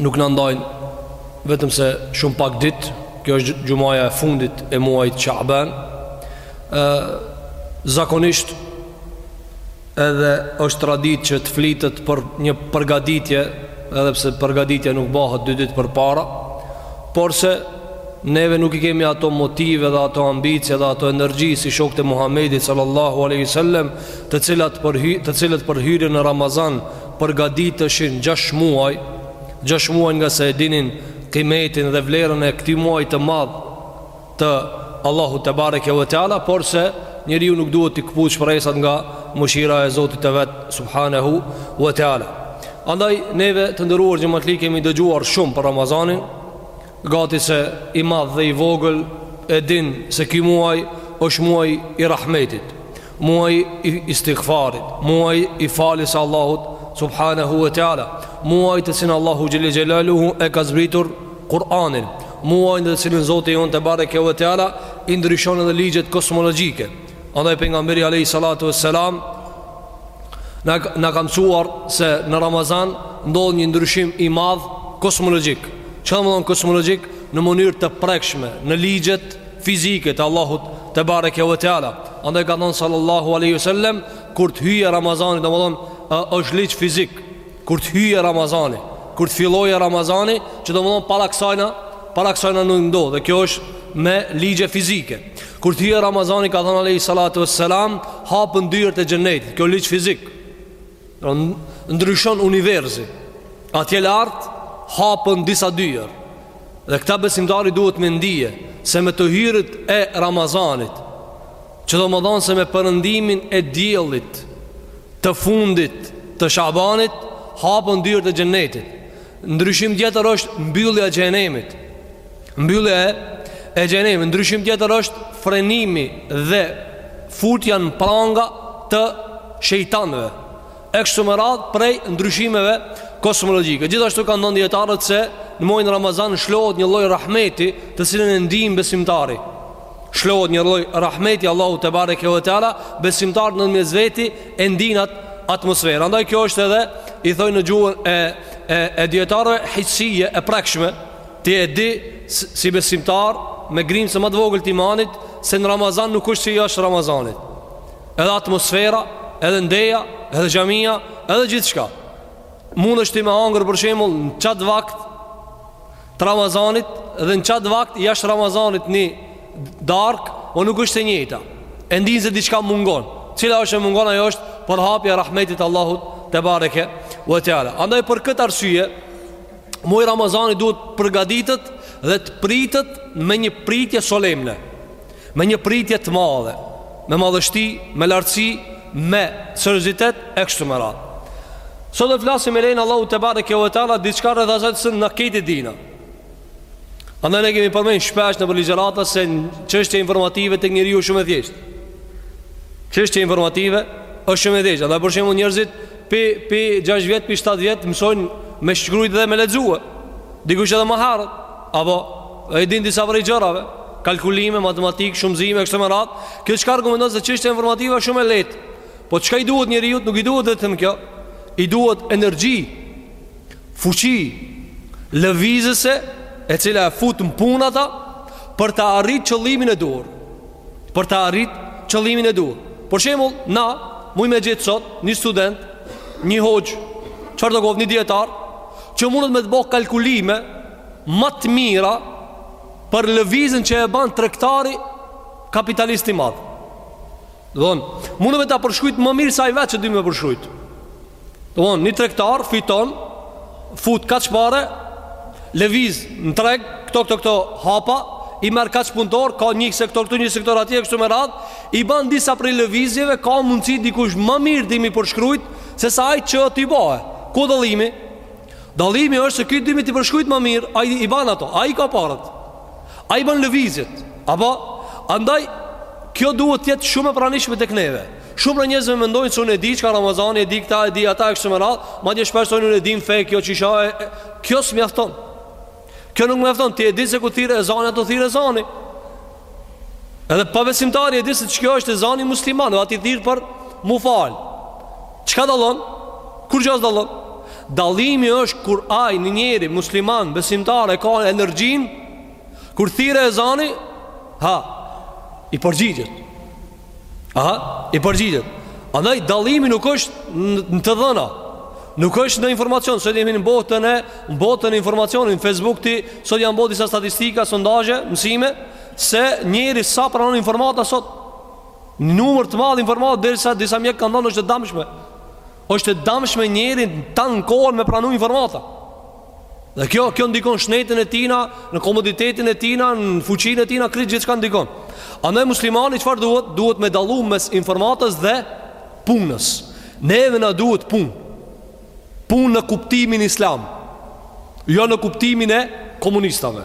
nuk na ndajnë vetëm se shumë pak ditë kjo është xhumaja e fundit e muajt shaban, zakonisht Edhe është traditë që të flitet për një përgatitje, edhe pse përgatitja nuk bëhet dy ditë përpara, porse neve nuk i kemi ato motive dhe ato ambicie dhe ato energji si shokët e Muhamedit sallallahu alaihi wasallam, të cilat për hy, të cilët për hyrjen në Ramazan përgatitëshin 6 muaj, 6 muaj nga se e dinin kimetin dhe vlerën e këtij muaji të madh. të Allahut te bareke ve teala por se njeriu nuk duhet t'i kputë shpresat nga mëshira e Zotit të vet subhanehu ve teala andaj neve të nderuar xhematli kemi dëgjuar shumë për Ramazanin gati se i madh dhe i vogël e din se ky muaj është muaj i rahmetit muaj i istighfarit muaj i faljes së Allahut subhanehu ve teala muaj në të cilin Allahu xhelle xhelaluhu e ka zbritur Kur'anin, muaj në të cilin Zoti jonë tebareke ve teala, i ndryshon edhe ligjet kosmologjike. Andaj Pejgamberi alejhi salatu ve selam, na ka mësuar se në Ramazan ndodh një ndryshim i madh kosmologjik. Që domethënë kosmologjik? Në mënyrë të prekshme, në ligjet fizike të Allahut tebareke ve teala. Andaj ka thonë sallallahu aleyhi sallem, kur të hyjë Ramazani, domethënë, është ligj fizik. Kur të hyjë Ramazani, kur të fillojë Ramazani, që domethonë para kësajna, para kësajna nuk ndodh, dhe kjo është me ligje fizike. Kur të hyjë Ramazani, ka thonë alejhi salatu ve selam, hapen dyert e xhenetit, kjo ligj fizik, pra ndryshon universi, atje lart, hapen disa dyer, dhe këta besimtari duhet me ndije, se me të hyrit e Ramazanit, Që domethënë se me perëndimin e diellit të fundit të Shabanit hapen dyert e Xhennetit. Ndryshim tjetër është mbyllja e Xhehenemit. Mbyllja e Xhehenemit, ndryshim tjetër është frenimi dhe futja në pranga të shejtanëve. e kështu me radhë prej ndryshimeve kosmologjike. Gjithashtu kanë thënë dijetarët se në muajin Ramazan lshohet një lloj rahmeti, të cilën e ndin besimtari. Lshohet një lloj rahmeti Allahu te bareke ve teala, besimtarët në mes veti e ndijnë atë atmosferë. Andaj kjo është edhe i thonë në gjuhën e e, e dijetarëve hisije e prekshme, ti e di si besimtar me grimcë më të vogël të imanit se në Ramazan nuk është si jashtë Ramazanit. Edhe atmosfera, edhe ndeja, edhe xhamia, edhe gjithçka. Mundesh ti me hangër për shembull në qat vakt të Ramazanit dhe në qat vakt jashtë Ramazanit një darkë, po nuk është e njëjta. E ndin se diçka mungon. Cila është e mungon ajo është hapja e rahmetit Allahut tebareke ve teala. Andaj për këtë arsye muaji Ramazanit duhet të përgatitet dhe të pritet me një pritje solemne. Me një pritje të madhe, me madhështi, me lartësi, me seriozitet e kështu me radhë. Sot do të flasim me lejen Allahut tebareke ve teala diçka rreth asaj se na krejt e dina. Andaj ne kemi përmend shpesh nëpër ligjërata se çështja informative tek njeriu është shumë e thjeshtë. Çështja informative është shumë e thjeshtë. Dhe për shembull njerëzit pi pi 6 vjet, pi 7 vjet mësojnë me shkruajt dhe me lexue. Dikush edhe ma herët. Apo, i din disa prej gjërave, kalkulime, matematikë, shumëzime, e kështu me radhë, kjo çka argumenton se çështja informative shumë e lehtë, po çka i duhet njeriut, nuk i duhet vetëm kjo, i duhet energji, fuqi, lëvizëse, e cila e fut në punë ata, për të arrit qëllimin e duhur, për ta arrit qëllimin e duhur. Për shembull, na, muj me gjet sot, një student, një hoxhë, çfarëdo qoftë, një dijetar, që mundet me të bo kalkulime, ma të mira për lëvizjen që e ban tregtari kapitalist i madh. Don, mundet me ta përshkrujt ma mirë se ai vetë që din me përshkrujt. Don, një tregtar fiton fut kaq pare lëviz në treg këto këto këto hapa i merr kaq punëtorë, ka një sektor këtu, një sektor atje kështu me radhë, i ban disa prej lëvizjeve, ka mundësi dikush ma mirë di me i përshkrujt se sa ai që t'i bojë. Ku dallimi? Dallimi është se ky di me t'i përshkrujt ma mirë, ai i ban ato, ai i ka paret. Ai i ban lëvizjet. Apo andaj kjo duhet të jetë shumë e pranishme tek neve. Shumë prej njerëzve mendojnë se unë e di çka Ramazani, e di këta, e di ata e kështu me radhë, madje shprehen unë e di fenë kjo qysh a. Kjo s'mjafton. Kjo nuk mjafton, ti e di se kur thirr ezani, ato thirr ezani. Edhe pabesimtari e di se kjo është ezani musliman, dhe ai thirr për mu fal. Çka dallon? Kurgjë s'dallon? Dallimi është kur ai një njeri musliman besimtar e ka energjinë kur thirr ezani, ha, i përgjigjet. Aha, i përgjigjet. Andaj dallimi nuk është në të dhëna. Nuk është në informacion, sot jemi në botën e në botën e informacionit në Facebook ti, sot janë bo disa statistika, sondazhe, mësime se njeriu sa pranon informata sot një numër të madh informata derisa disa mjekë kanë thënë është e damshme. është e damshme njeri tanë kohën me pranu informata. Dhe kjo, kjo ndikon shnetin e tijna, në komoditetin e tijna, në fuqinë e tijna, krejt gjithçka ndikon. Andaj muslimani çfarë duhet? Duhet me dallu mes informatës dhe punës. Neve na duhet punë. Punë në kuptimin islam. Jo në kuptimin e komunistave.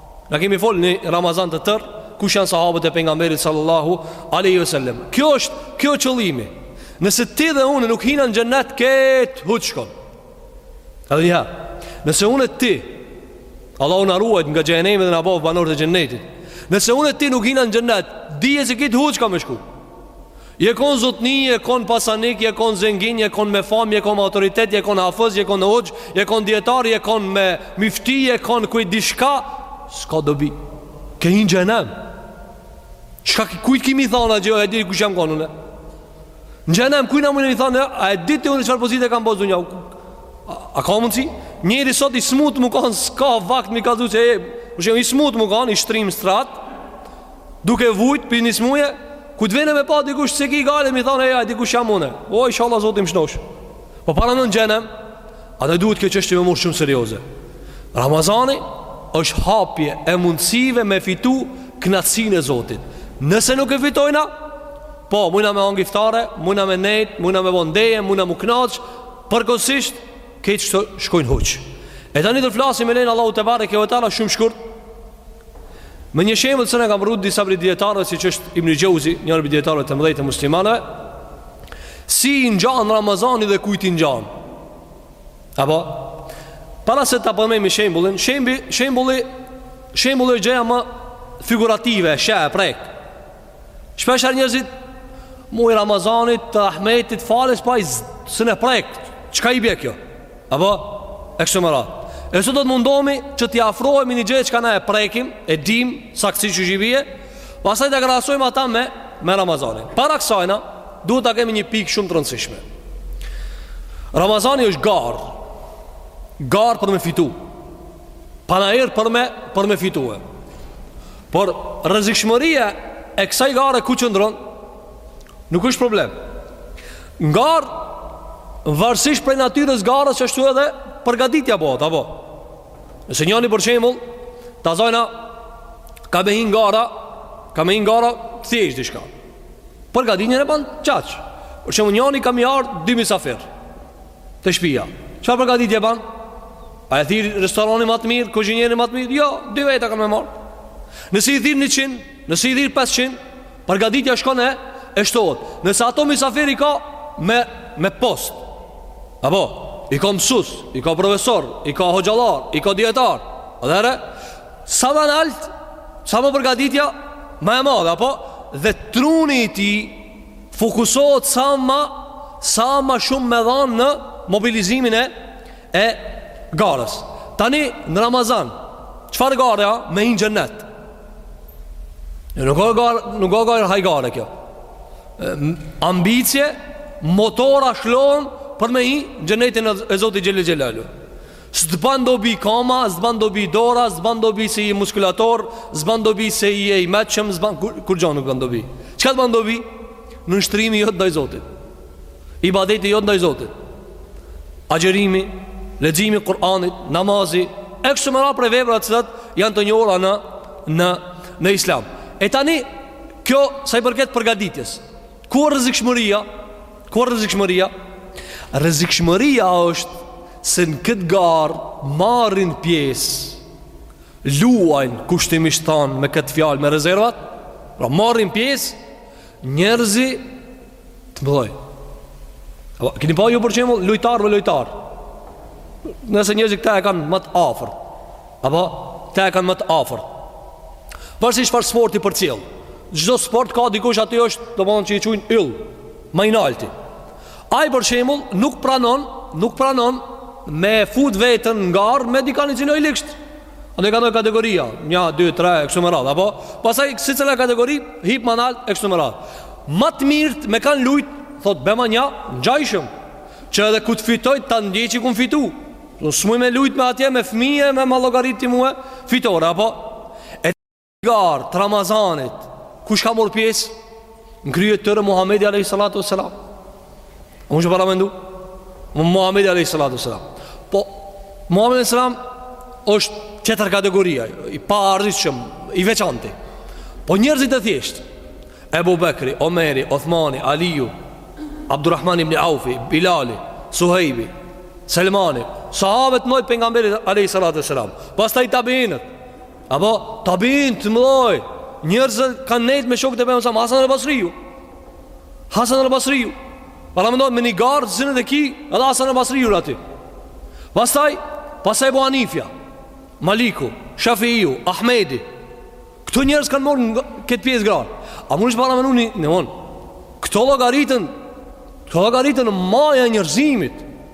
Na kemi fol ni Ramazan të tërë kush janë sahabët e pejgamberit sallallahu alaihi wasallam. Kjo është, ky o qëllimi. Nëse ti dhe unë nuk hina në xhennet krejt huç shkon. Edhe një herë. Nëse unë ti Allahu na ruajt nga xhenemi dhe na bëftë banorë të xhennetit. Nëse unë ti nuk hina në xhennet, dije se krejt huç ka me shku. Je kon zotni, je kon pasanik, je kon zengin, je kon me famë, je kon me autoritet, je kon hafëz, je kon hoxhë, je kon dijetar, je kon myfti, je kon kush di çka, s'ka dobi. Ke hin xhenem. Çka, kujt ki me i thanë a e di kush jam kon unë? Në xhenem kujt a mundesh me i thanë, a e di ti unë çfarë pozite kam bozuar unë? A, a ka mundsi? Njeri sot i smut me kanë s'ka vakt me thënë se e, kush jom, i smut me kanë, i shtrimë n'shtrat. Duke vujt pi ni smuje Ku të vjen me pa dikush s'e ki gajle Me i thanë a e di kush jam une O inshallah zoti m'shnosh Po paramendo n'xhenem Andaj duhet kjo qështje me u marr shumë serioze Ramazani është hapje e mundësive me fitu Knaqsinë e zotit Nëse nuk e fitojna Po mujna me hangër iftare Mujna me nejt Mujna me bo neje Mujna m'u knaq Përkohësisht Krejt kto shkojnë huç E tani të flasim me lejen e Allahut tebareke we teala shumë shkurt Me një shembull që na kanë marrë disa prej dijetarëve siç është Ibn Xheuzi, një prej dijetarëve të mëdhenj të muslimanëve, si ngjan Ramazani dhe kujt i ngjan. Apo para se ta përmendim shembullin, shembi, shembulli, shembulli është gjëja më figurative, që e prek. Shpeshherë njerëzit muaji i Ramazanit, i rahmetit, faljes, po ai s'e prek. Çka i bie kjo? Apo, e kështu me radhë. E kështu do të mundohemi që t'i afrohemi një gjëje çka na e prekim, e dim, saktë si çka i bie, pastaj ta krahasojmë ata me, me Ramazanin. Para kësajna, duhet ta kemi një pikë shumë të rëndësishme. Ramazani është garë, garë për me fitu, panair për me, për me fitu e. Por, rrezikshmëria e kësaj gare ku qëndron, Nuk është problem. N'garë varësisht prej natyrës garës ashtu edhe përgatitja bohet, apo. Nëse njani për shembull ta zojna ka me hi n'gara, ka me hi n'gara thjesht diçka. Përgatitjen e ban qaq. Për shembull njani ka me i ardh dy mysafir. Te shpia. Çfarë përgatitje ban? A e thirr restoranin ma të mirë, kuzhinierin ma të mirë? Jo, dy veta ka me marr. Nëse i thirr 100, nëse i thirr 500, Përgatitja shkon e e shtohet. Nëse ato mysafir i ka me me post. Apo i ka mësues, i ka profesor, i ka hoxhallar, i ka dietar. Atëherë sa ma nalt, sa ma përgatitja ma e madhe, apo dhe truni i tij fokusohet sa ma sa ma shumë me dhanë në mobilizimin e e garës. Tani në Ramazan, çfarë gare a me hi n'xhennet? Nuk a hajgare kjo. Ambicie, motora shllon për me hi n'xhennetin e Zotit xhel-le xhelaluhu. S'ban dobi kama, s'ban dobi dora, s'ban dobi se je muskulator, s'ban dobi se je i meçëm, s'ban kurgja nuk ban dobi. Çka të ban dobi? Nënshtrimi jot ndaj Zotit. ibadeti jot ndaj Zotit. Agjërimi, leximi i Kur'anit, namazi, e kështu me radhë prej veprave të cilat janë të njohura në në në Islam. E tani kjo sa i përket përgatitjes. Ku është rrezikshmëria? Ku është rrezikshmëria? Rrezikshmëria është se në këtë garë marrin pjesë luajnë kushtimisht thanë me këtë fjalë me rezervat pra marrin pjesë njerëzi Të mëdhaj Apo, kini pa ju për shembull lojtar me lojtar Nëse njerëzit këta e kanë ma të afërt Apo, këta e kanë ma të afërt Varësisht çfarë sporti përcjell Çdo sport ka dikush aty është Domethënë që e quajnë yll Ma i nalti Ai për shembull nuk pranon Nuk pranon Me fut veten n'garë Me dikan i cili o i ligshtë Ato i kanë do kategori, nja, dy, tre, e kështu me radhë, apo? Pastaj, secila kategori, hip ma nalt, e kështu me radhë. Ma të mirët me kanë lujtë, thotë, bjerma nja t'ngjashëm, që edhe kur të fitoj, ta ndiej që kum fitu. S'muj me lujtë me atje, me fmije, me ma llogarit ti mu, fitore, apo? Garë të Ramazanit, kush ka marrë pjesë? Në krye të tyre Muhamedi alayhi salatu wasalam. A mun e paramendu. Muhamedi alayhi salatu wasalam. Po Muhamedi sallam është tjetër kategoria, i paarritshëm, i veçantë. Po njerëzit e thjeshtë. Ebu Bekri, Omeri, Othmani, Aliu, Abdurrahman ibn Aufi, Bilali, Suhejbi, Selmani, sahabët shokët e pejgamberit a.s. Pastaj tabiinët, Apo tabiin të mëdhaj Njerëz kanë nejtë me shokët e pejgamberit a.s. Hasan al-Basriju Hasan al-Basriju Paramendo me një garë hin edhe ti Edhe Hasan al-Basriju në aty Pastaj Pastaj Ebu Hanifja Maliku Shafiiju Ahmedi Këta njerëz kanë marrë në këtë pjesë garë A munesh e paramendu Në mon Këta llogariten Këta llogariten maja e njerëzimit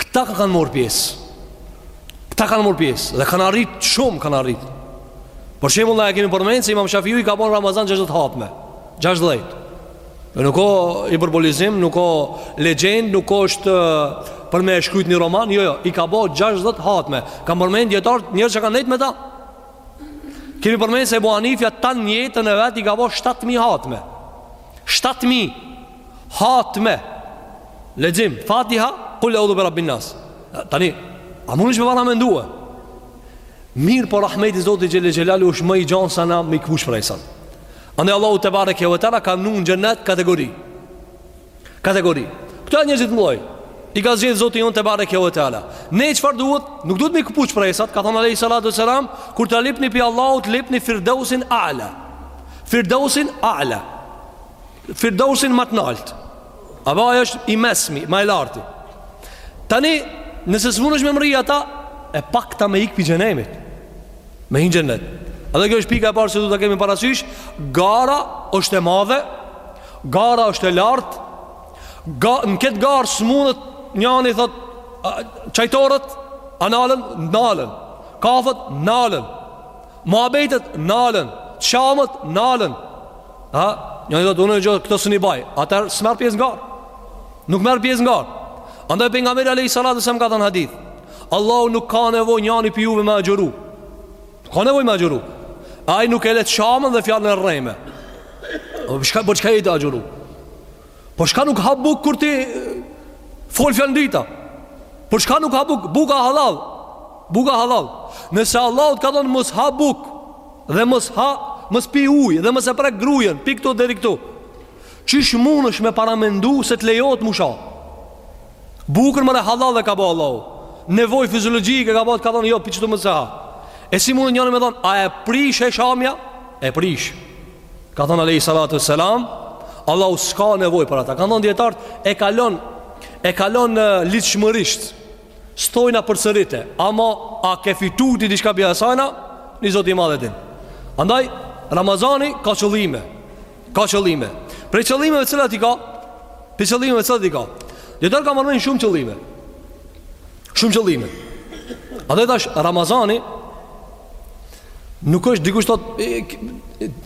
Këta ka kanë marrë pjesë Këta kanë marrë pjesë Dhe kanë arrit shumë kanë arrit Për shembull na e kemi përmen Se imam Shafiu i ka bo n'Ramazan 60 hatme 60 Dhe nuk o hiperbolizim Nuk o legjendë Nuk o është për me e shkru një roman Jo, jo, i ka bo 60 hatme Kanë përmen dijetarët njerëz që kanë nejtë me ta Kemi përmen se Ebu Hanifja Tanë jetën e vetë i ka bo 7.000 hatme Shtatë mijë hatme lexim Fatiha, kul eudhu bi rabbin-nas. Tani, a munesh me paramendu? Mirë po rahmeti i Zotit Xhel-le Xhelaluhu është ma i gjanë sa na me i këput shpresat. Andaj Allahu tebareke ve teala ka bo n'xhenet kategori. Kategori. Këta janë njerëzit mlloj. I ka zgjedh Zoti jonë tebareke ve teala. Ne çfarë duhet, nuk duhet me i këput shpresat. Ka thonë Alejhi Salatu Selam, kur t'i lypni pi Allahut lypni firdeusin ala. Firdausin A'la. Firdausin ma të naltë. A po ai është i mesmi, ma i larti. Tani, nëse smunesh me mrri ata, e pakta me ik pi xhenemit. Me hin xhenet. Edhe kjo është pika e parë se du ta kemi parasysh? Gara është e madhe. Gara është e lartë. Ga, në këtë garë smunët njani thot çajtorët a nalen nalen. Kafet nalen. Muhabetet nalen, shamjet nalen. Ha, një njani thot unë agjëroj, këto s'un i baj, atëher s'merr pjesë n'garë. Nuk merr pjesë n'garë. Andaj pejgamberi alejhi salatu selam ka thënë hadith. Allahu nuk ka nevoj njani pi juve me agjëru. Nuk ka nevoj me agjëru. Ai nuk e le shamjen dhe fjalën e rrejme. Po çka, po çka je tu agjëru? Po çka nuk ha buk kur ti fol fjalë t'ndyta? Po çka nuk ha buk? Buka hallall. Buka hallall. Nëse Allahu të ka thënë mos ha buk dhe mos ha, mos pi ujë dhe mos e prek grun, pi këtu deri këtu. Qysh mundesh me paramendu se të lejohet me sha? Bukën ma hallall e ka bë Allahu. Nevojë fiziologjike e ka bë, ka thënë jo, pi ktu mos e ha. E si mundë njeri me thonë, a e prish shamja? E prish. Ka thënë Alejhi Salatu Selam Allahu s'ka nevoj për ata Kanë thënë dijetarët e kalon E kalon ligjshmërisht S'thojna përsërite Ama a ke fitu ti diçka pi asajna Një Zot i madh e din Andaj Ramazani ka qëllime Ka qëllime Prej qëllimeve t'cilat i ka Prej qëllimeve t'cilat i ka Dijetarët kanë përmen shumë qëllime Shumë qëllime Andaj tash Ramazani Nuk është dikush thot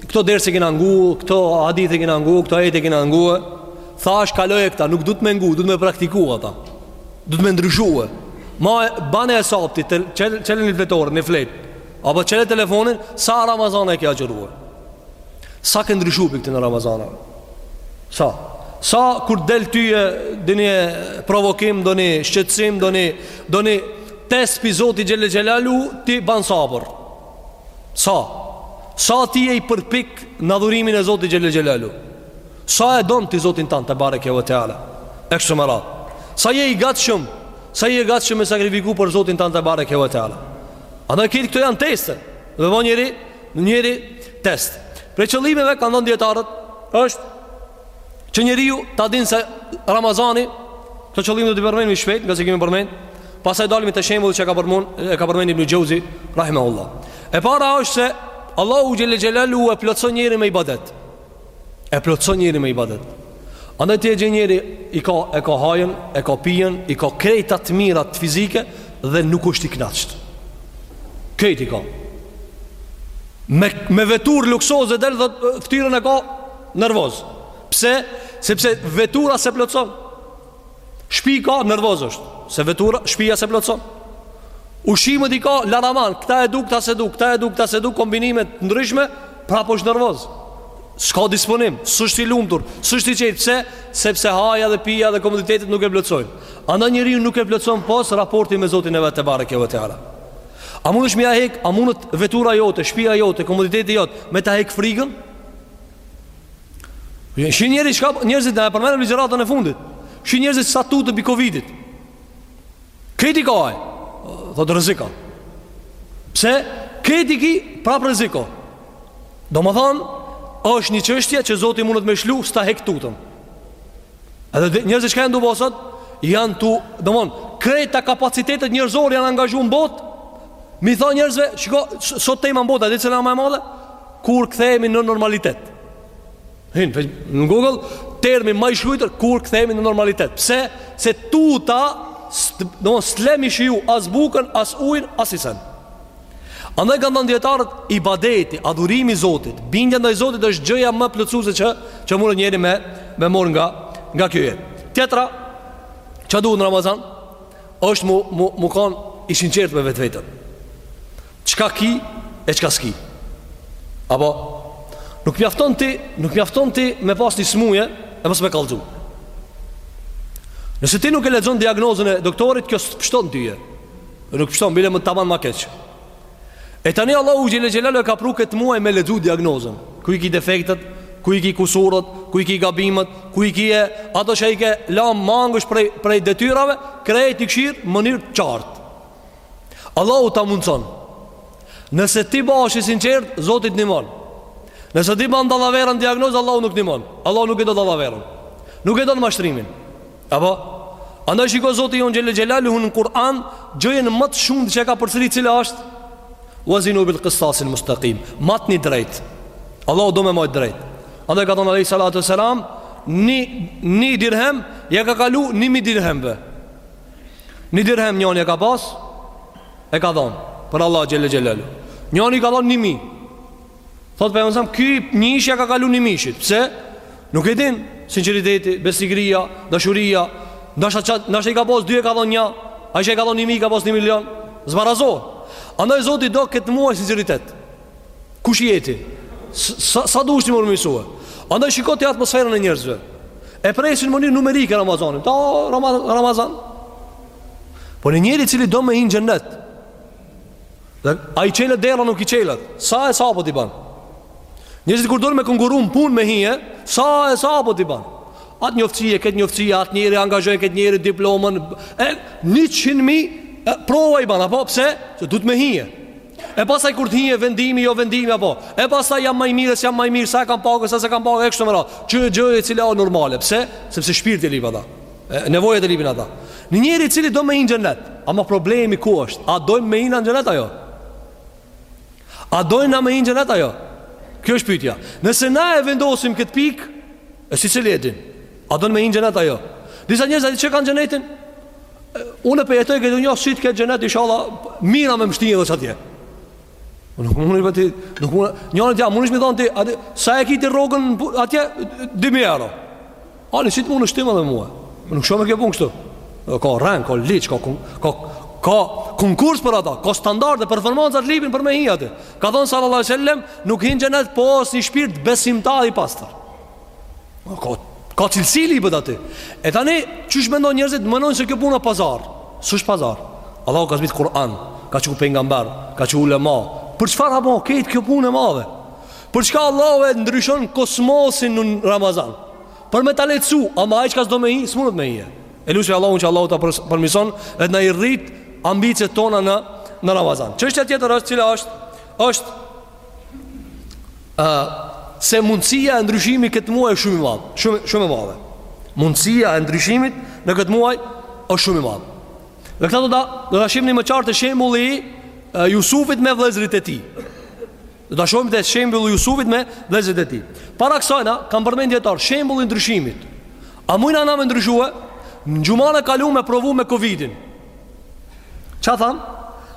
këto derse i kena ngu, këto hadithe i kena ngu, këto ajete i kena ngu. Thash kaloje këta, nuk duhet me ngu, duhet me praktiku ata. Duhet me ndryshu. Me ba ni hesap ti, çele ni fletore, ni flet. Apo çele telefonin, sa Ramazane ke agjëruar? Sa ke ndryshu prej këtyne Ramazanave? Sa? Sa kur del tye do një provokim, do një shqetsim, do një, do një test pi Zotit xhel-le xhelaluhu, ti ban sabër. Sa? Sa ti je i përpiktë në adhurimin e Zotit xhel-le xhelaluhu? Sa e don ti Zotin tand tebareke ve teala? Ekshtë më ratë. Sa je i gatshëm? Sa je i gatshëm me sakrifiku për Zotin tand tebareke ve teala? Andaj këto janë teste. Dhe më njëri, njëri, Test. Prej qëllimeve kanë dhënë dietarët është që njeriu ta dinë se Ramazani Këto qëllime do t'i përmenmi shpejt Ngase i kemi përmen Pastaj dalmi te shembulli që ka përmun E ka përmen Ibn Xheuzi rahimehullah E para është se Allahu xhel-le xhelaluhu e plotëson njerin me ibadet E plotëson njerin me ibadet Andaj ti e gjen njeri i ka, e ka hajën, e ka pijën, i ka krejt të mirat fizike Dhe nuk është i knaqt Krejt i ka Me, me veturë luksoze del dhe ftyrën e ka nervoze Pse? Sepse vetura s'e plotëson Shpi ka nervoz është, se vetura shpia s'e plotson. Ushqimet i ka laraman, këta e du, këta s'e du, këta e du, këta s'e du, kombinime të ndryshme, prapë është nervoz. S'ka disponim, s'është i lumtur, s'është i qetë, pse? Sepse haja dhe pia dhe komoditetet nuk e plotësojnë. Andaj njeriun nuk e plotëson pos raporti me Zotin e vet tebareke ve teala. A mundet me ja hek, a mundet vetura jote, shpia jote, komoditeti jot, me ta hek frigën? Shi njerzit, njerzit na e përmendëm n'ligjëratën e fundit Shi njerzit sa tuten pi Covidit Krejt i ka Thot rreziko Pse krejt i ki prap rreziko Domethonë është një qështje që zoti mundet me shlu S'ta hek tutën Edhe njerëzit çka janë tu bo sot janë tu, domthon, krejt kapacitetet njerëzore janë angazhuar në botë. Me i thon njerëzve, shiko, sot tema në botë, a di cila më e madhe, kur kthehemi në normalitet. Hin në Google termi më i shkruar kur kthehemi në normalitet. Pse? Se tuta, domthon, s'le me shiju as bukën, as ujin, as ni sen. Andaj kanë thënë dietarët ibadeti, adhurimi i Zotit, bindja ndaj Zotit është gjëja më plotësuese që që mund njeri me me marr nga nga kjo jetë. Tjetra çka duhet në Ramazan është mu mu mu kon i sinqert me vetveten. Çka ki e çka s'ki. Apo nuk mjafton ti, nuk mjafton ti me pas një smuje e mos me kallxu. Nëse ti nuk e lexon diagnozën e doktorit, kjo s'të pështon tyje. Nuk pështon, bile më ta ban ma keq E tani Allahu Xhele Xhelaluhu e ka pru këtë muaj me lexu diagnozën Ku i ki defektet, ku i ki kusuret, ku i ki gabimet, ku i ki e Ato që i ke lanë mangësh prej, prej detyrave, krejt i kshir n'mënyrë të qartë Allahu ta mundëson Nëse ti bahesh i sinqertë, Zoti të nimon Nëse ti ban dallavere n'diagnozë, Allahu nuk nimon Allahu nuk e do dallaverën Nuk e don mashtrimin Apo, andaj shiko Zoti jonë Xhele Xhelaluhu në Kur'an, gjënë më të shumë që e ka përsërit cila është, wazinu bil qistasil mustakim, matni drejt, Allahu do me majtë drejt. Andaj ka thonë Alejhi Salatu Selam, një, një dirhem, ja ka kalu një mijë dirhemve. Një dirhem njëni e ka pas, e ka dhonë, për Allah Xhele Xhelaluhu. Njëni ka dhonë një mijë, Thot për e mësëm, ky njëshi ja ka kalu një mijëshit Pse? Nuk e din Sinceriteti, besnikria, dashuria Ndoshta qatë, ndoshta i ka pos dy e ka dhon një Ai që i ka dhon një mijë, ka pos një milion S'barazohet Andaj Zoti do këtë muaj sinceritet Kush je ti? Sa, sa dush ti m'u përmisue? Andaj shiko ti atmosferën e njerëzve E presin n'mënyrë numerike Ramazanin Ta Ramazan Po një njeri cili do me hi n'xhenet Dhe a i çelet dera nuk i çelet Sa e sa po t'i ban Njerëzit kur dojnë me konkurru n'punë me hije Sa e sa po t'i ban Atë njoftësi e këtë njoftësi e atë njeri angazho, këtë njeri diplomën E njëqind mijë prova i ban Apo pse, se duhet me hije E pastaj kur t'hije vendimi, jo vendimi apo E pastaj jam ma i mirë, s'jam ma i mirë Sa e kam pagën, sa s'e kam pagën, e kështu me radhë Që o gjë e cila o normale Pse, sepse shpirti lip ata Nevojat e lipin ata. Një njeri i cili do me hi n'xhenet, ama problemi ku është? A dojmë me hi në xhenet a jo? A dojmë na me hi n'xhenet a jo? Kjo është pyetja. Nëse na e vendosim këtë pikë, e secili e din, a don me hi n'xhenet a jo? Disa njerëz aty që kanë xhenetin, unë po jetoj këtë dunja, si të ketë xhenet inshallah, mirë me m'shti edhe atje. Nuk mund të bëhet, nuk mund. Njeri dia mund të më thonë ti, atë sa e ki ti rrogën atje 2000 euro. Ani si të mundësh shtimë edhe mua. Më nuk është më kjo punë kështu. Ka rend, ka ligj, ka ka ka konkurs për ata, ka standarde performanca të lipen për me hi aty. Ka thënë sallallahu alajhi wasallam, nuk hin n'xhenet pos ni shpirt besimtar i pastër. Ka, ka cilësi lipet aty E tani, qysh mendojnë njerëzit Menojnë se kjo puna pazar S'osh pazar Allahu ka zbrit Kur'an Ka çu pejgamber Ka çu ulema Për çfarë a po krejt kjo punë e madhe Për çka Allahu e ndryshon kosmosin në Ramazan Për me ta lehtësu Ama ai çka s'do me hi S'mundet me hi e E lus Allahun që Allahu ta përmison Edhe na i rrit ambiciet tona në, në Ramazan Çështja tjetër është cila është është ë se mundësia e ndryshimit këtë muaj është shumë e madhe, shumë shumë e madhe. Mundësia e ndryshimit në këtë muaj është shumë e madhe. Dhe këta do ta do ta shihni më qartë te shembulli i Jusufit me vëllezërit e tij. Do ta shohim te shembulli i Jusufit me vëllezërit e tij. Para kësaj na kanë përmendë dijetarët shembullin e ndryshimit. A mujna na me ndryshue? Në xhumanë e kalume provum me Covidin. Çka thamë?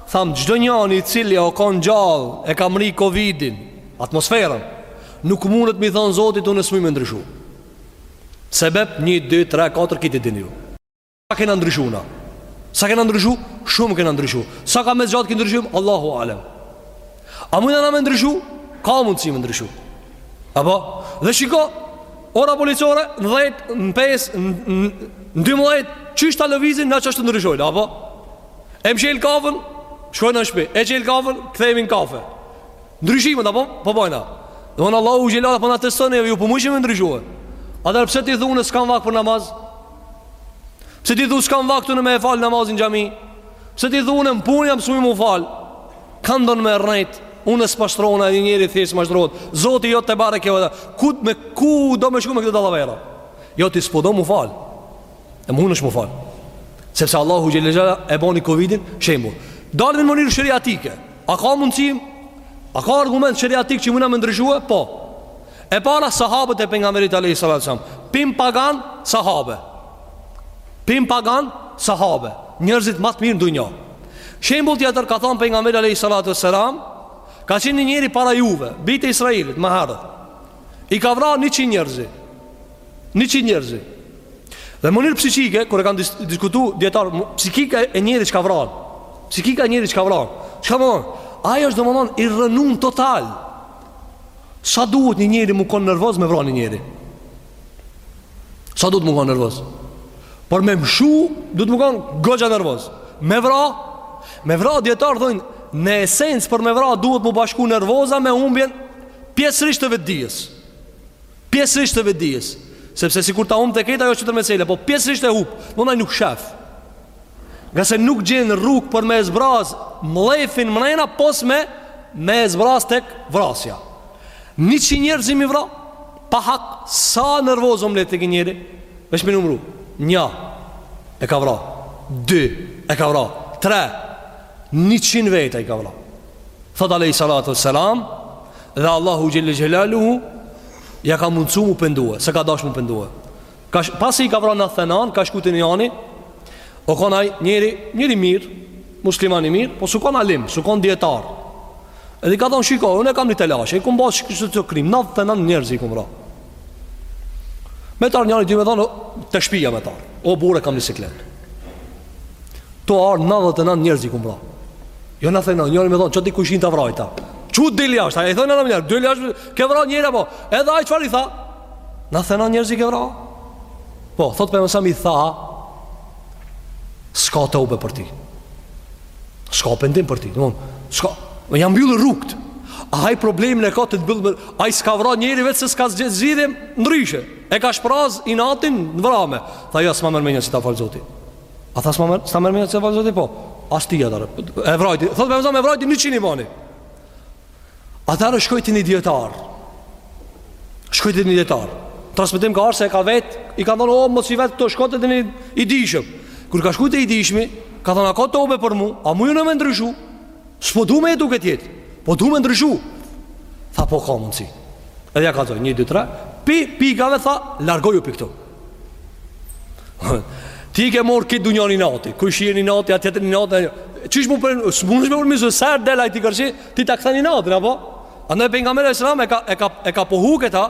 Thamë, çdo njani i cili o kon gjallë, e ka mrri Covidin, atmosferën, nuk mundet m'i thonë zotit unë s'muj me ndryshu. Sebep, një, dy, tre, katër, kiti din ju. Sa kena ndryshu na? Sa kena ndryshu? Shumë kena ndryshu. Sa ka me zgjat ky ndryshim? Allahu alem. A mund na me ndryshu? Ka mundësi me ndryshu. Apo, dhe shiko, ora policore në 10, në 5, në 12, qysh ta lëvizin na qashtu ndryshojmë, apo? E mshel kafën, shkojmë në shtëpi. E çel kafën, kthehemi në kafe. Ndryshimet apo po bojna. Domethon Allahu xhele xhelaluhu po na teston ju po mundshim të ndryshojë. A do pse ti thu unë s'kam vakt për namaz? Pse ti thu unë s'kam vakt unë me fal namazin n'xhami? Pse ti thu unë në punë jam s'muj m'u fal? Kan don me rrejt Unë s'mashtrona një njeri thjesht mashtrohet. Zoti jot tebareke ve ku me ku do me shku me këto dallavera. Jo ti s'po do mu fal. E mundesh mu fal. Sepse Allahu xhelal e boni Covidin shembull. Dalim në mënyrë sheriatike. A ka mundësi? A ka argument sheriatik që mujna me ndryshue? Po. E para sahabët e pejgamberit alejhi salatu selam. Pim pagan sahabe. Pim pagan sahabe, njerëzit ma të mirë n'dunja. Shembull tjetër ka thënë pejgamberi alejhi salatu selam, ka qenë një njeri para juve, bijtë e Izraelit, ma herët. I ka vra 100 njerëz. 100 njerëz. Dhe në mënyrë psikike, kur e kanë diskutu dijetarët, psikika e njerit që ka vra. Psikika e njerit që ka vra. Çka me thon? Ai është domthon i rrënun total. Sa duhet një njeri m'u kon nervoz me vra një njeri? Sa duhet m'u konë nervoz Për me mshu Duhet m'u konë goxha nervoz Me vra Me vra dijetarët thojnë Në esencë për me vra duhet m'u bashku nervoza me humbjen Pjesërisht të vetëdijes Pjesërisht të vetëdijes Sepse sikur ta humbte krejt ajo tjetër mesele Po pjesërisht e hupë Mandaj nuk shef Ngase nuk gjen rrugë për me e zbraz Mllefin mrena pos me Me e zbraz tek vrasja Njëqind njerëz me i vra Pa hak Sa nervozë o mledh te ky njeri Veç m'i numru Nja E ka vra Dy E ka vra Tre Njëqind veta i ka vra Thot Alejhi Salatu Selam Dhe Allahu Xhele Xhelaluhu Ja ka mundësu mu pëndue Se ka dash mu pëndue Ka sh... pasi i ka vra nandhetenan, ka shku te njani, u kon ai njeri, njeri i mirë, musliman i mirë, po s'u kon alim, s'u kon dijetar. Edhe i ka thonë, shiko, unë e kam një telashe, i kum ba që kështu të krim, nandhetenan njerëz i kum vra. Me t'ardh njëri, do me thonë, te shpija me t'ardh, o burrë e kam një siklet. To arë nandhetenan njerëz i kum vra. Jo nandhetenan, njëri me thonë, që ti kojshinë ta vrajta? Çu dil jashtë, ai thonë ndonjëherë, dil jashtë, ke vra njëra po, edhe ai çfarë i tha, Nandhetenan njerëz i ke vra Po, thot pejgamberi alejhi selam i tha S'ka tobe për ty S'ka pendim për ty Domethon, s'ka Ia mbyll rrugt A ai problemin e ka të të bjullë Ai s'ka vra njeri veç se s'ka gjet zgjidhim Ndryshe E ka shpraz inatin në vramje Tha jo, s'ma merr menja se ta fal Zoti A tha s'ma merr, s'ta merr menja se ta fal Zoti Po, as ti e dare E vrajti, thot pejgamberi alejhi selam e vrajti njëqind i bani Atëherë shkoi te një dijetar. Shkoi te një dijetar. Transmetim ka ardh se e ka vet, i ka thonë, "O, mos i vet këto shko te një i dijshëm." Kur ka shkuar te i dijshmi, ka thonë, "A ka tobe për mua? A muj unë me ndryshu? S'po du me jetu këtë jetë. Po du me ndryshu." Tha, "Po ka mundsi." Edhe ja kallzoi, "1 2 3, pi pikave tha, largoju pi këtu." Ti ke morë këtë dunja një nati Kush i e një nati, atë jetë një nati Qish mu për... Së mund është me urmizu Sër del a i ti kërqi Ti ta këthe një nati, në po? Andaj për nga mërë e sëram e ka, e ka, e ka pohu këta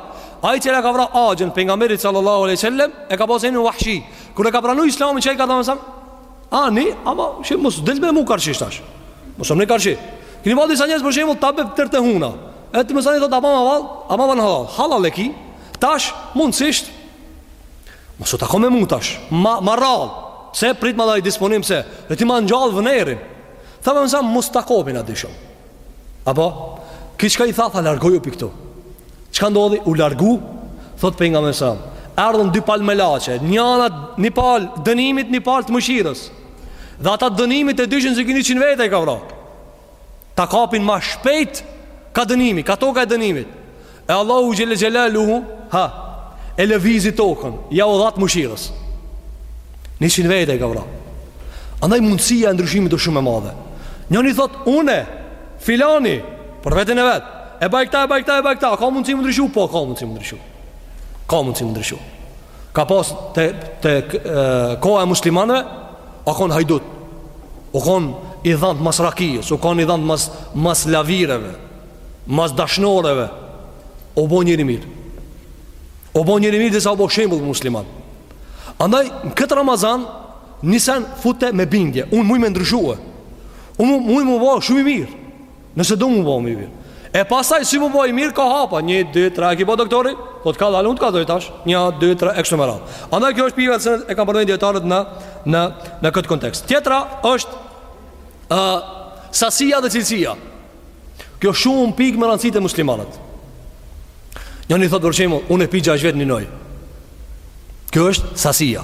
A i qëra ka vra agjen Për nga mërë i sallallahu alai sallem E ka posë e një wahshi Kër e ka pranu islami që e ka dhëmë sam A një, ama që mos del me mu kërqi shtash Mos më në kërqi Këni vadi sa njësë për shemë Tabë të të huna E të mësani thot, ama ma val, ama ma në halal Halal e ki Tash mundësisht mos u tako me mua tash, ma ma rrall. Se prit m'ardh ai disponim se dhe ti ma ngjall vënerin. Tha më sa mos takohemi na dy shumë. Apo ky çka i tha tha largoju pi këtu. Çka ndodhi? U largu, thot pejgamberi sa. Erdhën dy palë melaqe, njëra një palë dënimit, një palë të mëshirës. Dhe ata dënimit e dojshin se ky 100 veta i ka vra. Ta kapin ma shpejt Ka dënimi, ka toka e dënimit E Allahu xhele xhelaluhu Ha E lëvizi tokën Ja u dha t'mëshirës Njëqind vetë i ka vra Andaj mundësia e ndryshimit është shumë e madhe Njoni thot une Filani Për vetën e vetë E baj këta, e baj këta, e baj këta Ka mundësi m'u ndryshu? Po, ka mundësi m'u ndryshu Ka mundësi m'u ndryshu ka pas te, te koha e muslimanëve, u konë hajdut, u konë i dhantë mas rakijes, u konë i dhantë mas, mas lavireve, mas dashnoreve, u bo njeri i mirë. U bo njeri i mirë derisa u bo shembul musliman. Andaj, në këtë Ramazan, nise fute me bindje, unë mujë me ndryshue, unë mujë m'u bo shumë i mirë, Nëse do mu bo më i mirë E pasaj si mu bo i mirë ka hapa Një, dy, tre, e ki bo doktori Po thotë kadal unë të kallxoj tash Një, dy, tre, e kështu me radhë Andaj kjo është pika që e kanë përmend dijetarët në, në, në këtë kontekst Tjetra është uh, Sasia dhe cilësia Kjo shumë pikë me rëndësi te muslimanët Njëni thotë për shembull Unë e pi gjash vetë nimoj Kjo është sasia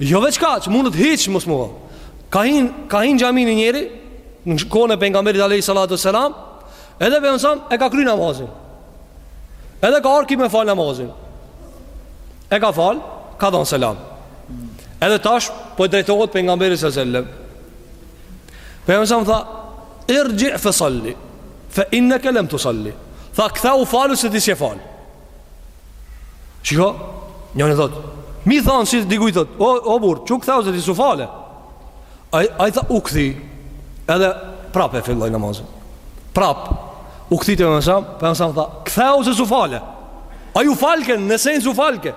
Jo veç kaq mundet hiç mos më vëllë. Ka hin, ka hin xhami një njeri, në kohën e pejgamberit alejhi salatu selam, edhe pejgamberi alejhi selam e ka kry namazin. Edhe ka ardh ky me falë namazin. E ka falë, ka dhonë selam. Edhe tash, po i drejtohet pejgamberit alejhi selam. Pejgamberi alejhi selam tha, irxhi fe salli, fe inneke lem tusalli. Tha, kthehu falu se ti s'je falë. Shiko, njëri thot, mi thon si dikujt thot, o o burr, çu ktheu se ti s'u fale. Ai ai tha u kthi. Edhe prapë e filloi namazin. Prap u kthi te pejgamberi alejhi selam, pejgamberi alejhi selam tha, ktheu se s'u fale. Ai u falke, në esencë s'u falke.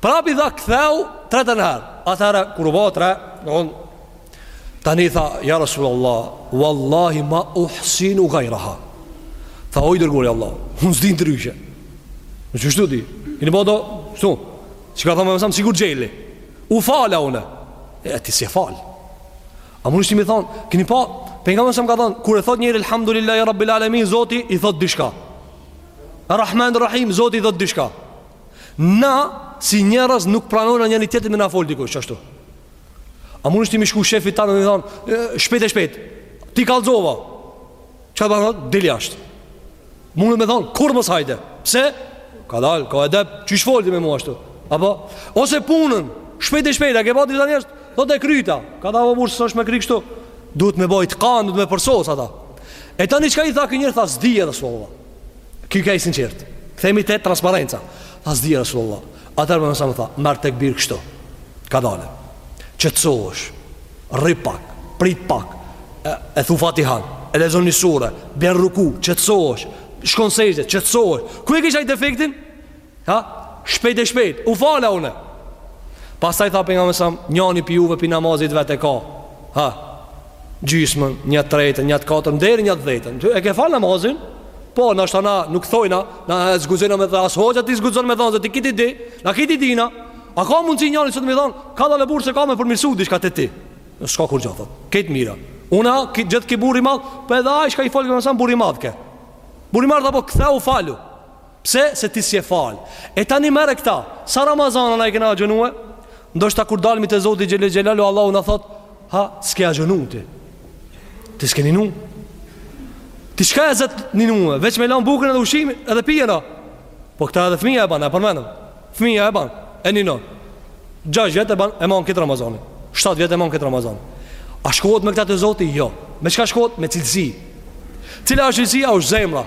Prap i tha ktheu tretën herë. Atëherë kur u bë tre, do Tani tha, ja Rasulullah, wallahi ma uhsinu gajraha. Tha, o i dërguari i Allahut, unë s'di ndryshe. Unë qështu di, i në bodo, shtu, çka tha pejgamberi alejhi selam, sikur gjeli. U fala une, e ti s'je fal. A munesh ti mi thonë, keni pa, pejgamberi alejhi selam ka thonë, kur e thot njëri, alhamdulillahi rabbil alemin, zoti, i thot diçka. Rahman, rahim, zoti, i thot diçka. Na, si njerëz, nuk pranojmë a njëni tjetër me na folë dikush, qashtu. A munesh ti mi shku shefit tand dhe mi thonë Shpejt e shpejt T'i kallzova Ça të thotë Dil jashtë Mund me thonë Kurrë mos hajde Pse Kadalë Kadale Qysh fol ti me mu ashtu Apo Ose punën Shpejt e shpejt A ke pa disa njerëz Thotë ta kryta Kadal o burrë S'është me kry kështu Duhet me bo itkan Duhet me përsos ata E tani çka i tha ky njeri Tha s'di ja Rasulullah Koka i sinqert Kthehmi te transparenca Tha s'di ja Rasulullah Atëherë pejgamberi alejhi selam tha, merr tekbir kështu. Kadalë. Qetësohesh. Rri pak, prit pak. E, e thu Fatihan, e lexon një sure, bën ruku, qetësohesh. Shkon sexhde, qetësohesh. Ku e kish ai defektin? Ha? Shpejt e shpejt. U fala unë. Pastaj tha pejgamberi alejhi selam, njëri pi juve pi namazit vet e ka. Ha? gjysmën, një tretën, një të katërtën, deri një të dhjetën. E ke falë namazin, po, na shtu na, nuk thojna, na s'guxojna me thënë, as hoxha ti s'guxon me thanë, se ti krejt i di, na krejt i dina, a ka mundësi njëri sot me thanë, kadale burrë se ka me përmirësu, diçka te ti, s'ka kurgjo, krejt mira, una, ki, gjithë ki burrë i madh, për po edhe ai çka i foli pejgamberi alejhi selam burrë i madh ke, burrë i madh dhe po kthehu falu, Pse se ti s'je fal. E tani merre këtë, sa Ramazana na i kena agjënue? Ndoshta kur dalmi te Zoti xhel-le xhelaluhu Allahu na thot, ha, s'ke agjënu ti. Ti s'ke ninu. Ti çka ke ninue, veç me lan bukën edhe ushqimin, edhe pijen. Po këtë edhe fëmija e ban, e përmendëm. Fëmija e ban, e ninon. 6 vjet e ban, e mban këtë Ramazanin. 7 vjet e mban këtë Ramazanin. A shkohet me këtë te Zoti? Jo. Me çka shkohet? Me cilësi. Cila është cilësia? Është zemra.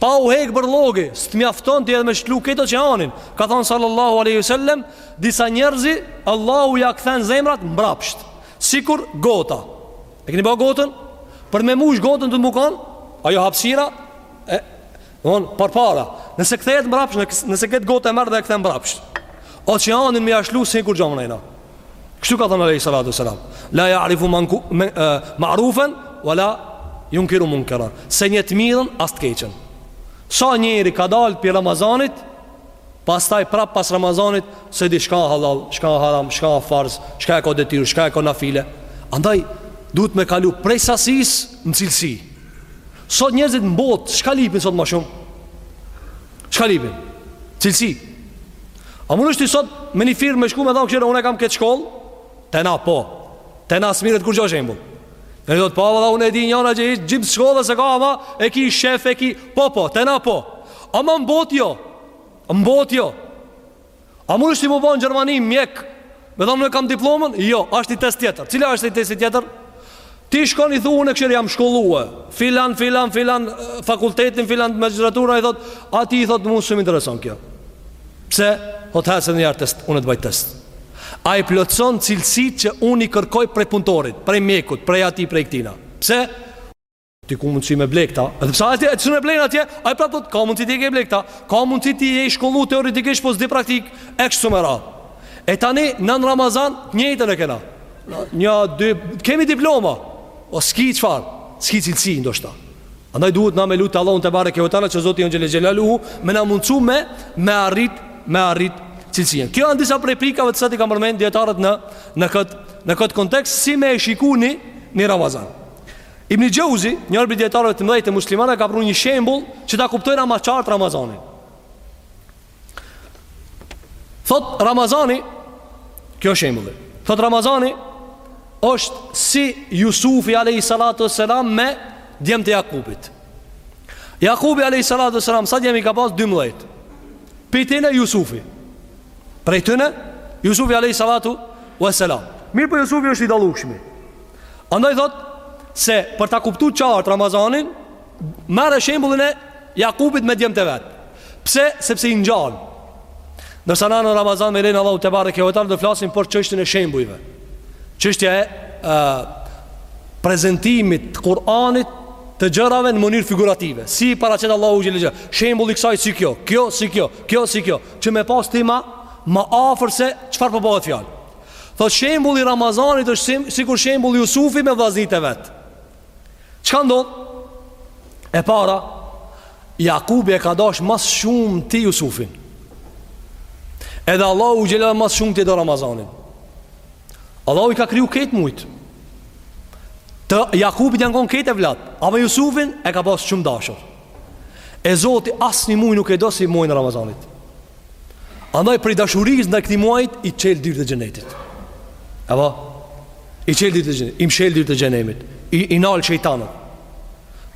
Pa u hek bërllogi, s'të mjafton ty edhe me shlu këtë oqeanin. Ka thonë sallallahu alejhi ve sel-lem, disa njerëzi, Allahu ja kthen zemrat mbrapsht, sikur gota. E keni pa gotën? Për me mush gotën du me kon, ajo hapsira, a, a, nga përpara. Nëse kthehet mbrapsht, nëse këtë gotë e merr dhe e kthen mbrapsht. Oqeanin me ja shlu, sikur gjamën e na. Kështu ka thënë alejhi salatu ve selam La jarifu marufen ve la junkiru munkeran S'e njeh të mirën as të keqen Sa njeri ka dalë pi Ramazanit Pastaj prap pas Ramazanit S'e di shka hallal, shka haram, shka farz Shka e ka detyrë, shka e ka nafile Andaj duhet me kalu prej sasisë në cilësi Sot njerëzit në botë Shka lipin sot ma shumë Çka lipin? Cilësi. A munësh ti sot me një firmë me shku me thonë kqyre, unë e kam këtë shkollë? Te na po. Te na s'mirret kurgjo seri. Bre, njeni thot, pa vella, unë e di njonin që hiç shkollë s'e ka ama, e ki shef, e ki... Po, po, te na po. Ama n'botë jo. N'botë jo. A munësh ti m'u ba n'Gjermani mjek Me thanë unë e kam diplomën Jo, asht ni test tjetër Cili asht ai testi tjetër? Ti shkon i thu unë, kqyr jam shkollue Filan, filan, filan Fakultetin, filan magjistraturën Ai thot, atij i thot mu s'më intereson kjo Pse, thot hec n'ni farë test Unë t'baj test A i plotëson cilësitë që unë i kërkoj prej punëtorit Prej mjekut, prej atij, prej këtina Pse, Ti ke mundësi me ble këta? Edhe pse atje s'un me ble këta atje, ai prapë thotë ka mundësi e ke ble këta, ka mundësi ti je i shkolluar teoritikisht po s'di praktikë etj. me radhë. E tani në Ramazan të njëjtën e kena. Ne kemi diploma. Po s'ki çfarë? S'ki cilësi ndoshta. Andaj duhet na me lut Allahun tebareke ve teala që Zoti jonë xhel-le xhelaluhu me na mundsu me, me arrit, me arrit cilësinë. Këto janë disa prej pikave të cilat i kanë përmend dijetarët në në kët në kët kontekst si me e shiku një Ramazan. Ibn Xheuzi, njëri prej dijetarëve të mëdhenj të muslimanëve ka pru një shembull që ta kuptojmë më qartë Ramazanin. Thot Ramazani, kjo shembulli. Thot Ramazani është si Jusufi alejhi salatu ve selam me djemt e Jakubit. Jakubi alejhi salatu ve selam sa djem i ka pas 12. Pi tyne Jusufi. Prej tyne Jusufi alejhi salatu ve selam. Mirëpo Jusufi është i dallueshëm. Andaj thot se për ta kuptu qartë Ramazanin, merre shembullin e Jakubit me djemtë e vet. Pse? Sepse i ngjan. Ndërsa na në Ramazan me lejnë Allahu tebareke ue teala, dhe flasim për çështjen e shembujve. Çështja e prezentimit të Kur'anit të gjërave në mënyrë figurative. Si i paraqet Allahu xhel xhel. Shembulli i kësaj si kjo, kjo si kjo, kjo si kjo, që më pas ti ma, ma afër se çfarë po bohet fjalë. Thotë shembulli i Ramazanit është si, sikur shembulli Jusufi me vllaznit e vet. Çka ndodh? E para, Jakubi e ka dasht ma s'shumti Jusufin. Edhe Allahu xhel ma s'shumti e do Ramazanin. Allahu i ka kriju krejt mujt. Te Jakubit janë konë krejt evlat. Ama Jusufin e ka pas shumë dashur. E Zoti asnjë muaj nuk e do si muajn e Ramazanit Andaj prej dashurisë ndaj këtij muajt i çel dyrt e xhenetit Apo I çel dyrt e xhenetit I mshel dyrt e xhehenemit I, i nal shejtanët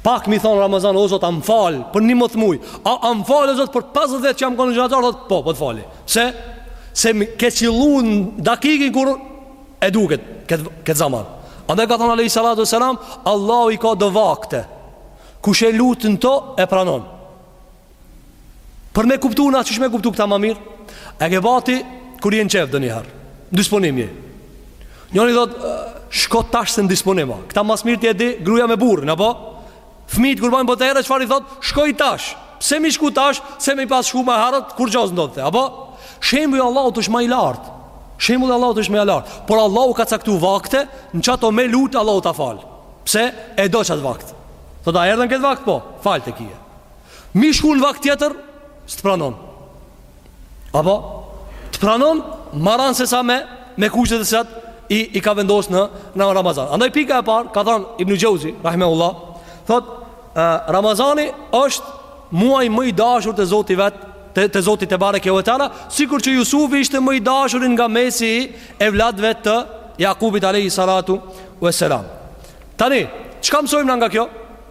Pak me thonë Ramazan o Zot a m'fal për njëmbdhetë muaj. A m'fal o Zot për 50 vjet që jam konë gjynahqar thot po po të fali. Se se ke qillu dakikin kur e do ket këtë këtë zaman. Andaj ka thënë alejhi salatu ue selam Allahu i ka do vakte. Kush e lut në to, e pranon. Për me kuptu na tash me kuptu këta ma mirë, e ke babi kur je n'qef donjëherë. Në disponim je. Njëni thotë, shko tash se në disponim â. Këta ma s'miri e di, gruja me burrë, apo? Fmit, kur bajnë potere, çfarë i thotë, shkoi tash. Se mi shku tash, se mi pas shku me herët, kur gjo s'ndodhte, apo? Shembulli i Allahut është ma i lartë. Shembulli i Allahut është ma i lartë. Por Allahu ka caktu vakte, në qato me lut, Allahu ta fal. Pse e do qat vakt Thot a erdhe n'këtë vakt po Falt e kije Mi shku në vakt tjetër S'të pranon Apo Të pranon Ma ran se sa me Me kushtet e cilat I, i ka vendos në, në Ramazan Andaj pika e parë Ka than Ibn Xheuzi Rahimehullah Thot e, Ramazani është Muaj më i dashur te Zoti vet Te, te Zoti tebareke ue teala Sikur që Jusufi ishte më i dashuri nga mesi evladve të Jakubit Alehi Salatu e Selam Tani, çka mësojmë na nga kjo?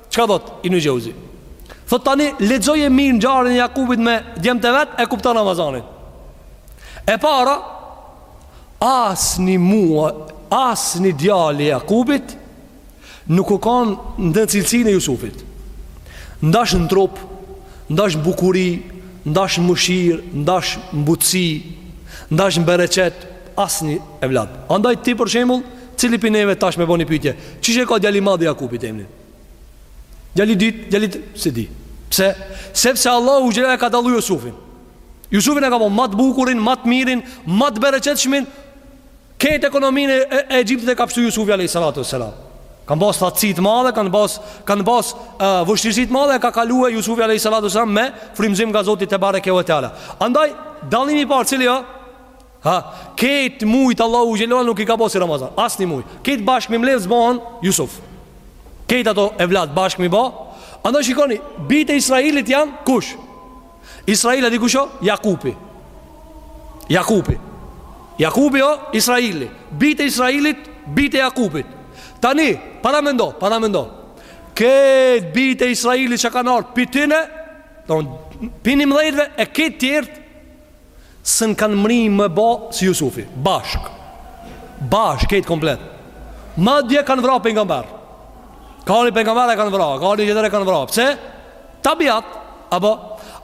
Çka thot Ibn Xheuzi? Thot tani, lexoje mirë ngjarjen e Jakubit me djemtë e vet, e kupton Ramazanin E para, asnjë muaj, asnjë djalë i Jakubit nuk u kanë në cilësinë e Jusufit. Ndash në trup, ndash në bukuri, ndash në mëshirë, ndash në butësi, ndash në bereqet, asnjë evlad. Andaj ti për shemull, cili prej neve tash me bo një pytje, qysh e ka djali madh i Jakubit e emnin? Djali dit, djali dit, se di. Pse? Sepse Allahu xhel e ka dallu Jusufin. Jusufin e ka bo ma të bukurin, ma të mirin, ma të bereqetshmin, Kejt ekonominë e Egjiptit e ka pshtu Jusufi alayhi salatu wassalam. Kan pas thatësi të madhe, kanë pas kanë pas uh, vështirësi të madhe, e ka kalue Jusufi alayhi salatu wassalam me frymëzim nga Zoti tebareke ve teala. Andaj dallimi i parë cili o Ha, kejt mujt Allahu xhele shanuhu nuk i ka bo si Ramazan As ni muj Kejt bashkë m'i mledh s'bohen Jusuf Kejt ato evlatë bashkë m'i bo Andaj shikoni Bijt e Israilit janë kush Israili a di kush o? Jakupi Jakupi Jakupi o Israili Bijt e Israilit, bijt e Jakupit Tani, paramendo, paramendo Kejt bijt e Israilit që kan ardh pi tyne pi nimdhetve e kejt tjertë S'kan mri me ba si Jusufi bashk bashk kejt komplet madje kan vra pejgamber ka ardh ni pejgamber e kan vra ka ardh ni tjetër e kan vra pse tabiat apo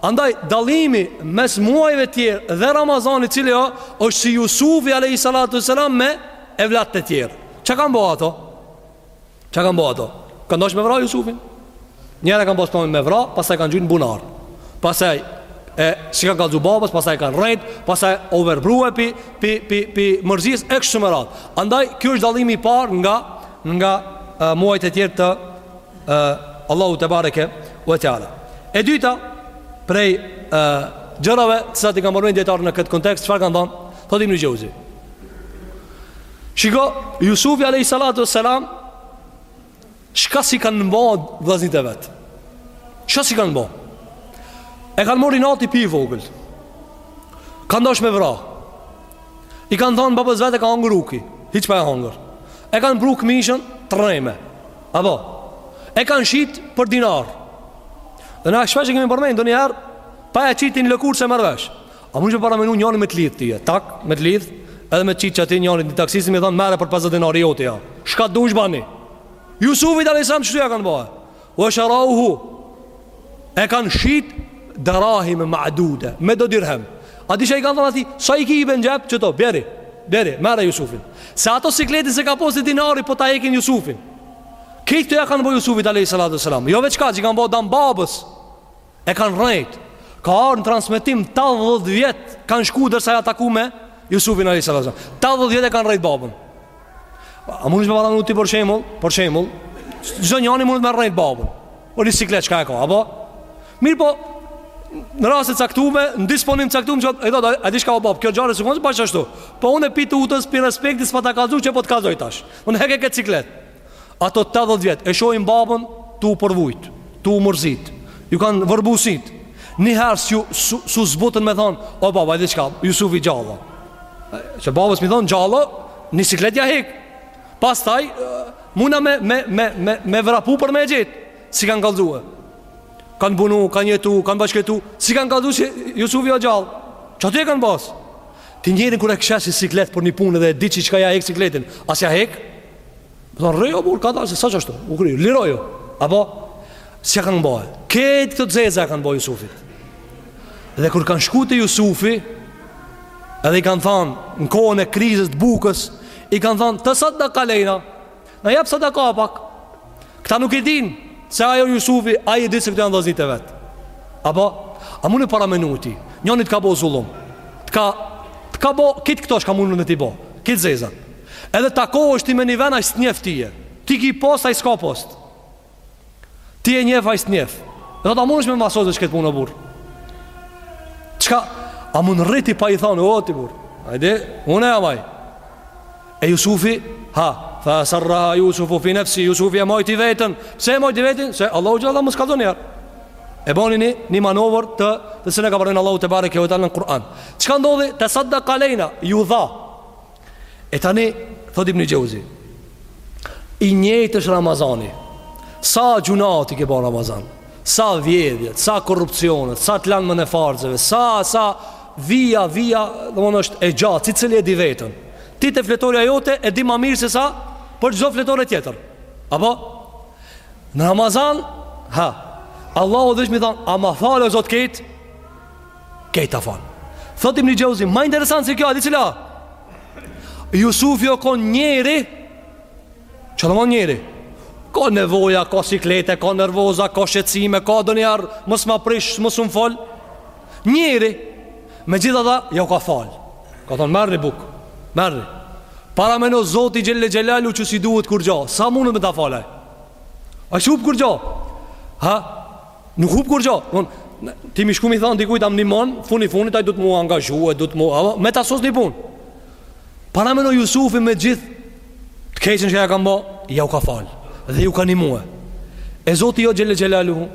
andaj dallimi mes muajve të tjerë dhe ramazanit cili o është si Jusufi alayhi salatu selam me evlatt e tjerë çka kan bo ato Çka kanë bo ato? Kanë dash me vra Jusufin Njëherë kanë pas planin me vra Pastaj e kanë gjujt n'bunar Pastaj s'i kanë kallzu babës Pastaj e kanë rrejt Pastaj o verbue pi, pi, pi, pi mërzisë e kështu me radhë Andaj kjo është dallimi i parë nga Nga e, muajt e tjerë të e, Allahut tebareke ve teala E dyta Prej e, gjërave të cilat i kanë përmend dijetarët në këtë kontekst Çfarë kanë thonë? Thotë Ibn Xheuzi Shiko, Jusufi alayhi salatu wassalam çka s'i kanë ba vllaznit e vet. Çka s'i kanë ba? E kanë marrë inati pi i vogël. Kan dash me vra. I kanë thonë babës vet e ka hangër uki, hiç pa e hangër. E kanë pru këmishën të rreme. Apo e kanë shit për dinar. Dhe na shpesh e kemi përmend ndonjëherë pa e qit n'lëkurë s'e merr vesh. A mund të paramenu njëri me të lidh ti, tak, me të lidh, edhe me të qitë qaty njëri një taksist me i thonë merre për 50 dinar, jotja. Çka dush bani? Jusufit a.s. qët ia kanë bo. Ue sharauhu, e kanë shit derahime ma'dude, me do dirhem. A di çi i kanë thonë atij, sa i ki be n'xhep qëto, bjeri, bjeri, merre Jusufin. Se ato sikletin s'e kan pas te dinari po ta hekin Jusufin. Kejt ia kanë bo Jusufit a.s. Jo veç kaq, i kanë bo dam babës. E kanë rrejt Ka ardh në transmetim Tetëdhetë vjet kanë shku derisa jan taku me Jusufin alayhi salam Tetëdhetë vjet e kanë rrejt babën A mundesh me paramenu ti për shembull Për shembull Çdo njani mundet me rrejt babën O pi një sikleti çka e ka Apo Mirëpo Në raste t'caktume Në disponim t'caktum i thotë a di çka o babë Kjo ngjarje s'o konë bash ashtu Po unë pi tutës pi respekti s'pata kallzu qe po të kallzoj tash Unë e hek këtë siklet Ato 80 vjet e shohin babën tu u përvujt, tu u mërzit. Ju kanë vërbu sytë. Një herë s'ju s'u, s'u zbutën me thonë, o baba, e di çka, Jusufi gjallë. Se babës me i thonë gjallë, një siklet ja hek. Pastaj, muna me, me, me, me, me vrapu për me e gjetë. S'i kanë kallzu. Kanë banu, kanë jetu, kanë bashkëjetu. S'i kanë kallzu si Jusufi o gjallë. Qaty e kanë ba. Ti njerin kur e kësha si siklet për një punë dhe e di që çka ja hek sikletin. As ja hek, Dhe rejo burrë ka dalë se sa qashtu, u kry, lirojo, apo, s'ja kanë bo, krejt këto t'zeza ja kanë bo Jusufit. Dhe kur kanë shku te Jusufi, edhe i kanë thanë, në kohën e krizës të bukës, i kanë thanë, tesaddak alejna, na jep sadaka pak, këta nuk e dinë, se ai o Jusufi, ai i din se këta janë vllaznit e vet. Apo, a munesh paramenu ti, njani t'ka bo zullum, të ka, të ka bo, krejt këto çka ka mund me t'i bo, krejt t'zezat. Edhe takohesh ti me një ven ai s'të njef ty e Ti ki post ai s'ka post Ti e njef ai s'të njef Dhe ta munesh me ja sos edhe qët punë o burrë Çka A mund rri ti pa i thonë O ti burrë Hajde, unë jam ai E Jusufi Ha Fe eserreha Jusufu fi nefsi Jusufi e mojti vetën Se e mojti vetën Se Allahu gjitha më s'ka dhënë njerë E boni një, një manovër të Dhe se na ka përmen Allahu tebareke ve teala në Kur'an Çka ndodhi tesaddak alejna Ju dha E tani, thot Ibn Xhevzi, i njëjtë është Ramazani. Sa gjynahet i ke bërë Ramazan? Sa vjedhjet, sa korrupsionet, sa t'lanmen e farzeve, sa, sa vija, vija, domethënë është e gjatë, secili e di vetën. Ti te fletorja jote e di ma mirë se sa për çdo fletore tjetër. Apo? Në Ramazan, ha, Allahut veç me i thanë, a ma fal o Zot krejt? Krejt ta fal. Thot Ibn Xhevzi, ma interesant se kjo, a di cila? Jusufi o kon njeri, çka do me thonë njeri? Ka nevoja, ka siklete, ka nervoza, ka shqetësime, ka ndonjëherë, mos ma prish, mos m'fol. Njeri, me gjithë ata, jau ka fal. Ka thonë, merrni bukë, merrni. Parameno Zoti xhelle xhelaluhu që s'i duhet kurgjo, sa mundet me ta fal ai? A i hup kurgjo? Ha? Nuk hup kurgjo Mon, Ti me shku me i thonë dikujt a m'nimon Funi funit ai duhet m'u angazhu E duhet m'u avo, Me ta sos një punë Parameno Jusufi me gjithë Të keqen që ja kanë bo Jau ka fal Dhe ju ka nimu E Zoti jo xhelle xhelaluhu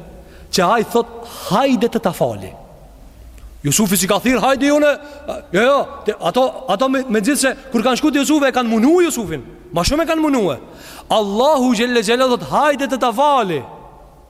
Që ai thot Hajde të ta fali Jusufi s'i ka thirrë Hajde ju në Jo jo te, Ato, ato me, me gjithë se Kur kanë shku te Jusufi E kanë munu Jusufin Ma shumë e kanë munu e Allahu xhelle xhelaluhu thot Hajde të ta fali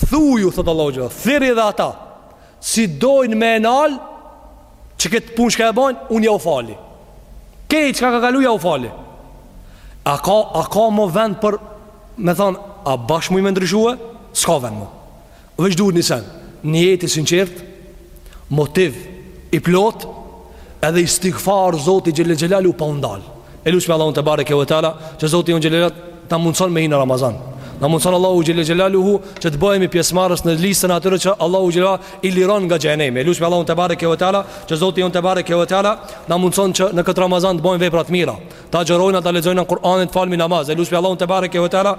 Thuju, thotë Allahu xhele, thirri dhe ata, si dojnë me e nalë, që këtë punë çka e bajnë, unë jau fali. Krejt çka ka kalu, jau fali. A ka, a ka më vend për, me thanë, a bash muj me ndryshue? S'ka vend mu. Veç duhet një sen, një jetë i sinqertë, motiv i plotë, Edhe istighfar Zotit xhele xhelaluhu pa u ndal E lusmi Allahun tebareke ve teala Që Zoti jonë xhele xhelaluhu na mundëson me i në Ramazan Na mundëson Allahu xhele xhelaluhu Që të bëhemi pjesmarës në listën e atyre që Allahu xhele i liron nga xhehenemi E lusmi Allahun tebareke ve teala Që Zoti jonë tebareke ve teala Na mundëson që në këtë Ramazan të bëjmë vepra të mira T'agjërojna ta lexojna Kur'anin t'falmi namaz E lusmi Allahun tebareke ve teala